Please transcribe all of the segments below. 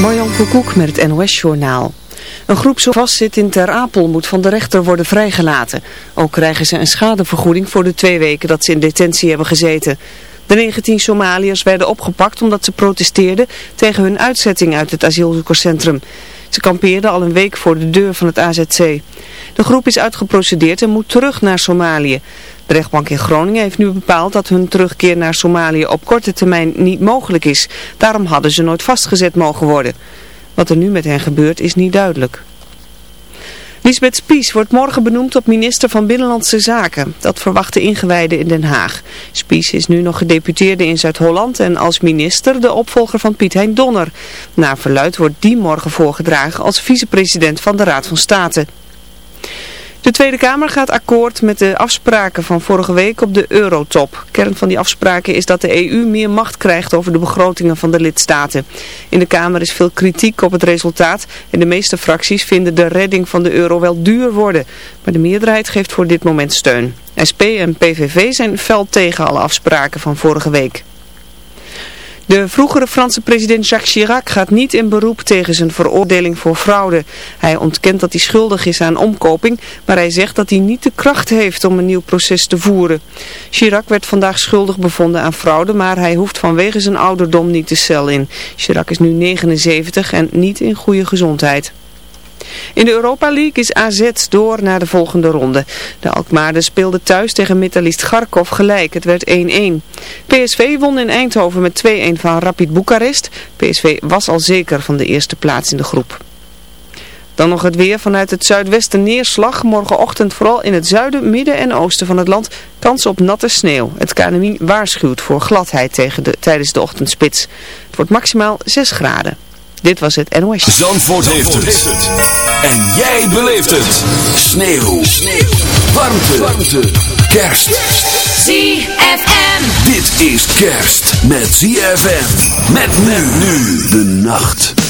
Marjan Koekoek met het NOS-journaal. Een groep zo vastzit in Ter Apel moet van de rechter worden vrijgelaten. Ook krijgen ze een schadevergoeding voor de twee weken dat ze in detentie hebben gezeten. De 19 Somaliërs werden opgepakt omdat ze protesteerden tegen hun uitzetting uit het asielzoekerscentrum. Ze kampeerden al een week voor de deur van het AZC. De groep is uitgeprocedeerd en moet terug naar Somalië. De rechtbank in Groningen heeft nu bepaald dat hun terugkeer naar Somalië op korte termijn niet mogelijk is. Daarom hadden ze nooit vastgezet mogen worden. Wat er nu met hen gebeurt is niet duidelijk. Lisbeth Spies wordt morgen benoemd tot minister van Binnenlandse Zaken. Dat verwachten ingewijden in Den Haag. Spies is nu nog gedeputeerde in Zuid-Holland en als minister de opvolger van Piet Hein Donner. Na verluid wordt die morgen voorgedragen als vicepresident van de Raad van State. De Tweede Kamer gaat akkoord met de afspraken van vorige week op de Eurotop. Kern van die afspraken is dat de EU meer macht krijgt over de begrotingen van de lidstaten. In de Kamer is veel kritiek op het resultaat en de meeste fracties vinden de redding van de euro wel duur worden. Maar de meerderheid geeft voor dit moment steun. SP en PVV zijn fel tegen alle afspraken van vorige week. De vroegere Franse president Jacques Chirac gaat niet in beroep tegen zijn veroordeling voor fraude. Hij ontkent dat hij schuldig is aan omkoping, maar hij zegt dat hij niet de kracht heeft om een nieuw proces te voeren. Chirac werd vandaag schuldig bevonden aan fraude, maar hij hoeft vanwege zijn ouderdom niet de cel in. Chirac is nu 79 en niet in goede gezondheid. In de Europa League is AZ door naar de volgende ronde. De Alkmaarden speelden thuis tegen metalist Garkov gelijk. Het werd 1-1. PSV won in Eindhoven met 2-1 van Rapid Boekarest. PSV was al zeker van de eerste plaats in de groep. Dan nog het weer vanuit het zuidwesten neerslag. Morgenochtend vooral in het zuiden, midden en oosten van het land kans op natte sneeuw. Het KNMI waarschuwt voor gladheid tegen de, tijdens de ochtendspits. Het wordt maximaal 6 graden. Dit was het NOS. Zandvoort, heeft, het. En jij beleeft het. Sneeuw. Sneeuw. Warmte. Warmte. Kerst. ZFM. Dit is kerst met ZFM. Met men nu de nacht.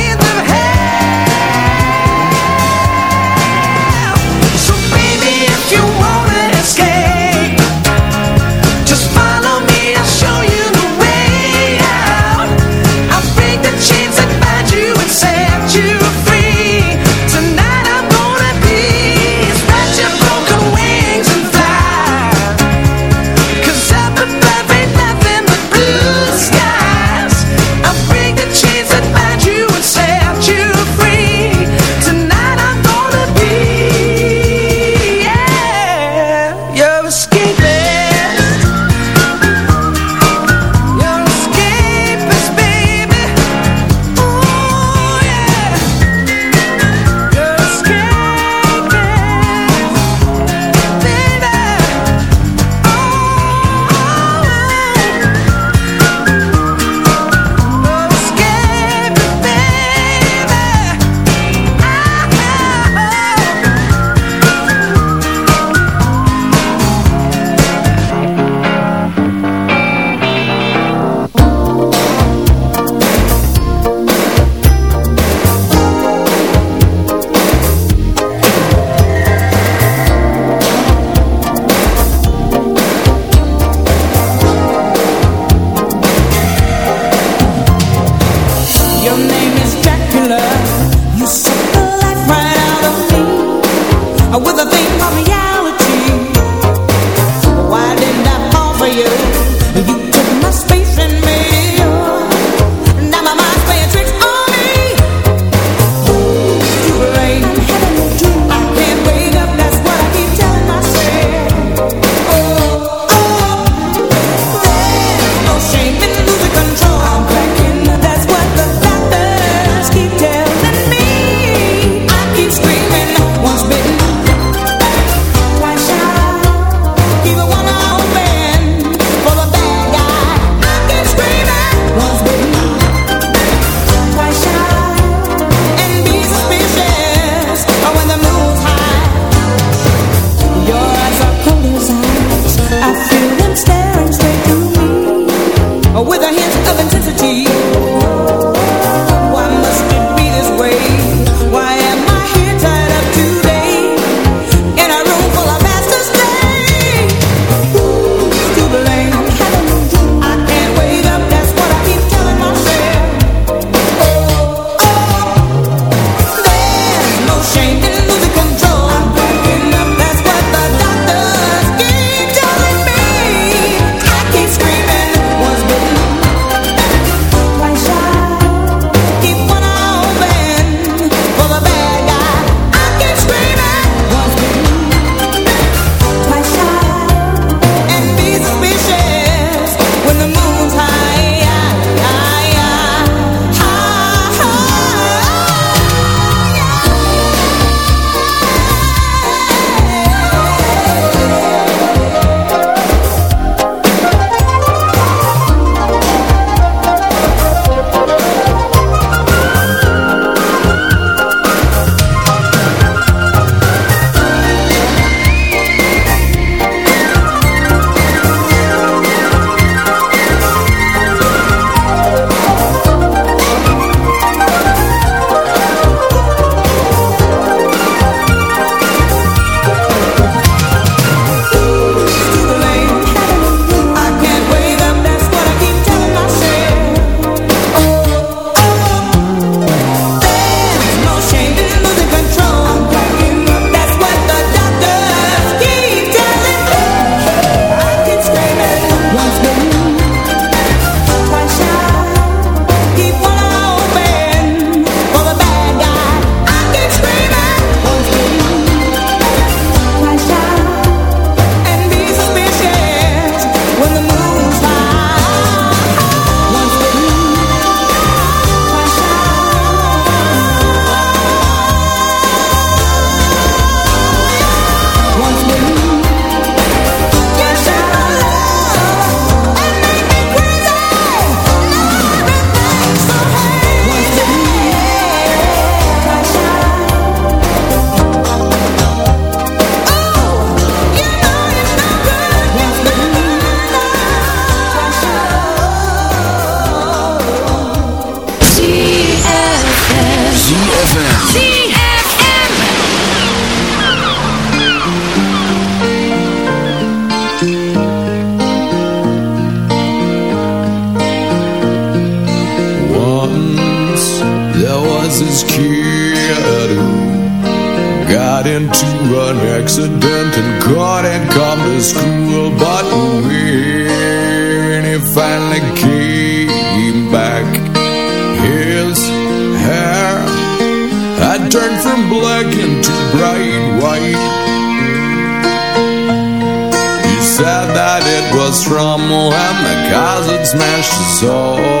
smash the soul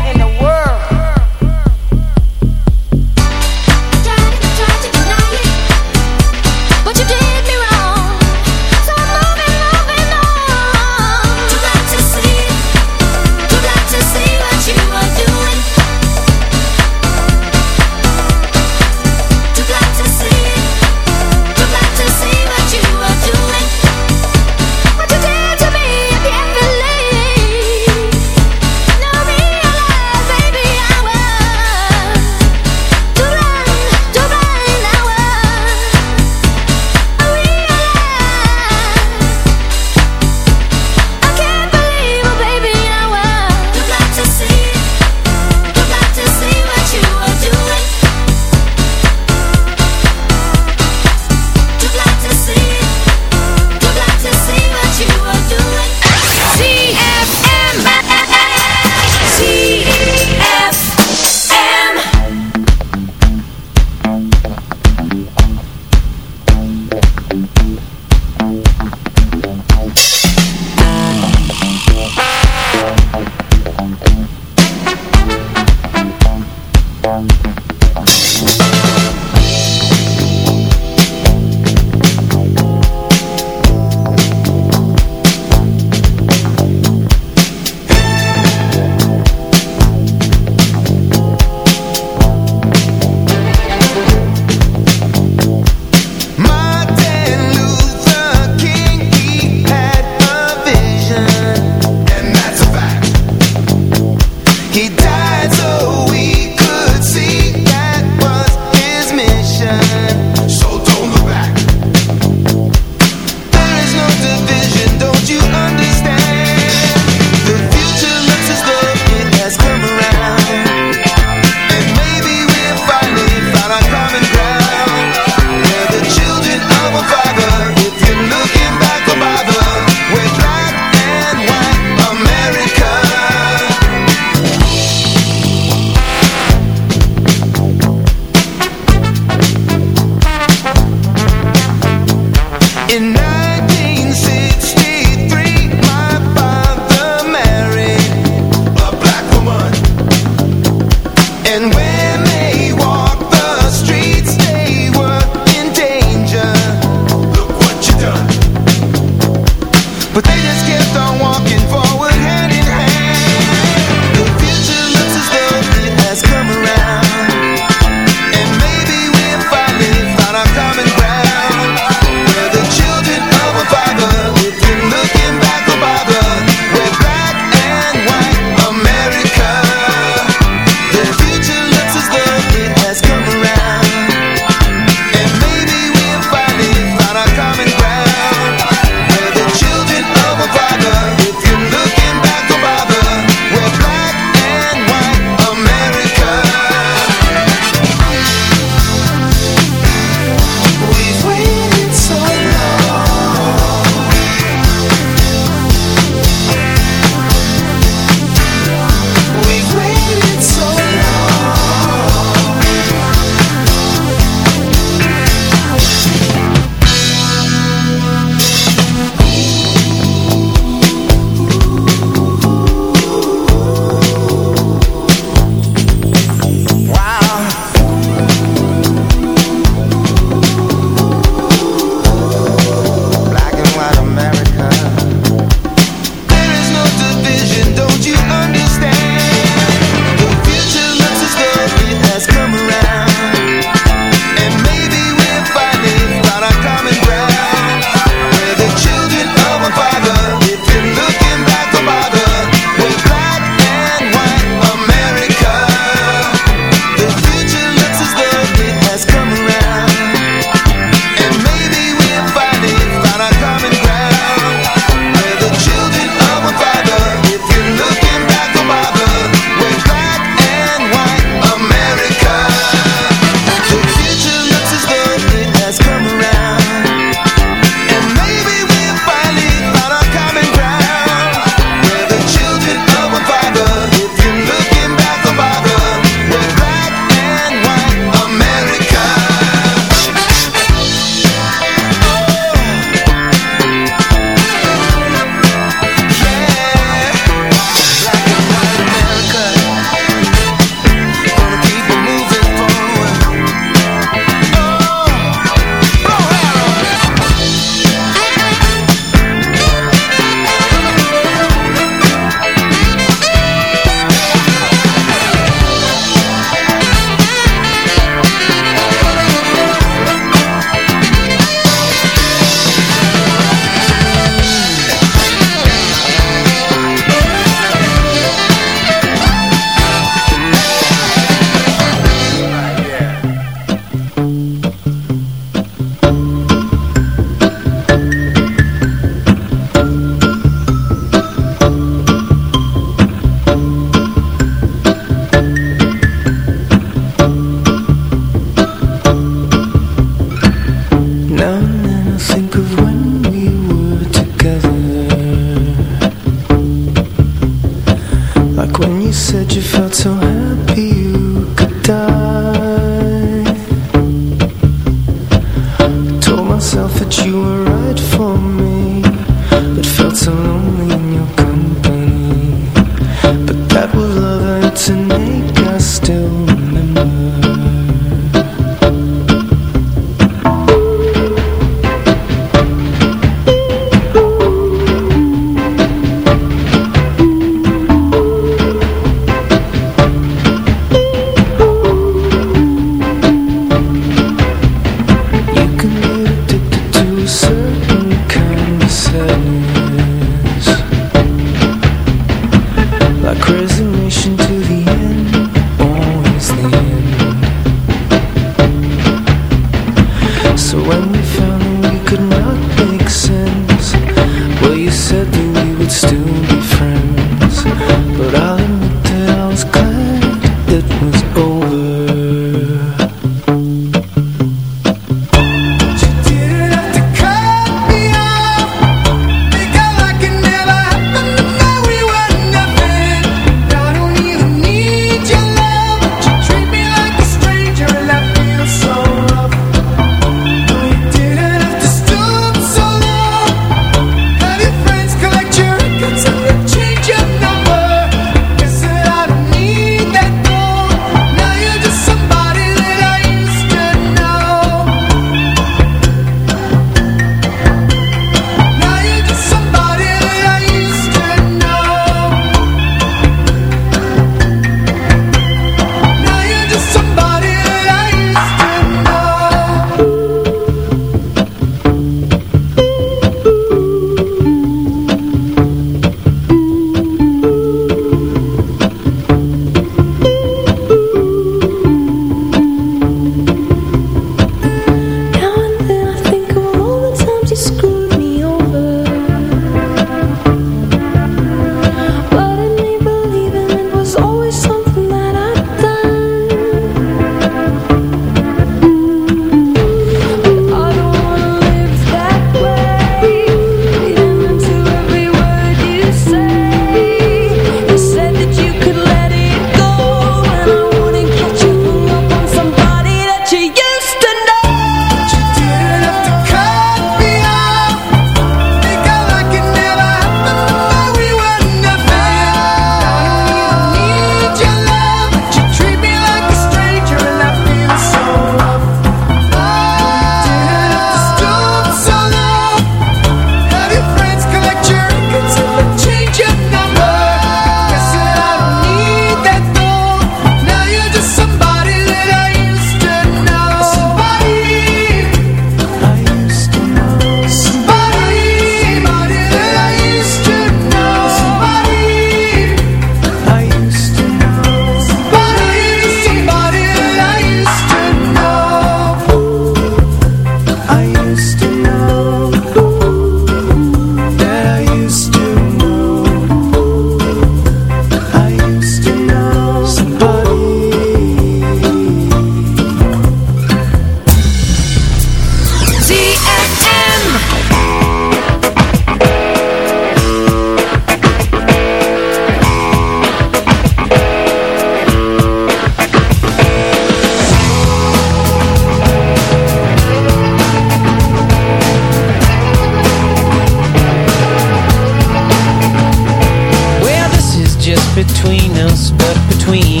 queen.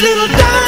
little darling.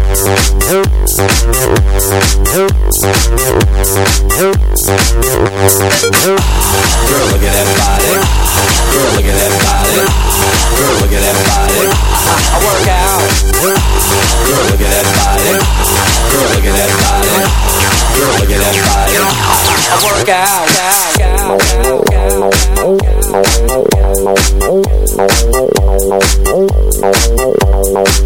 work out. out,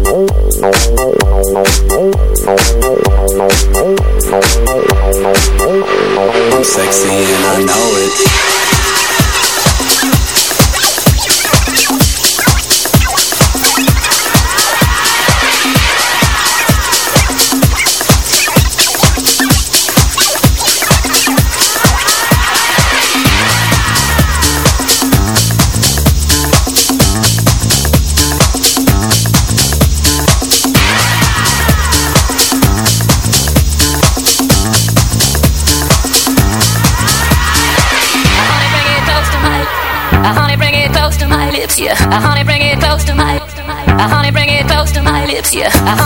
yeah.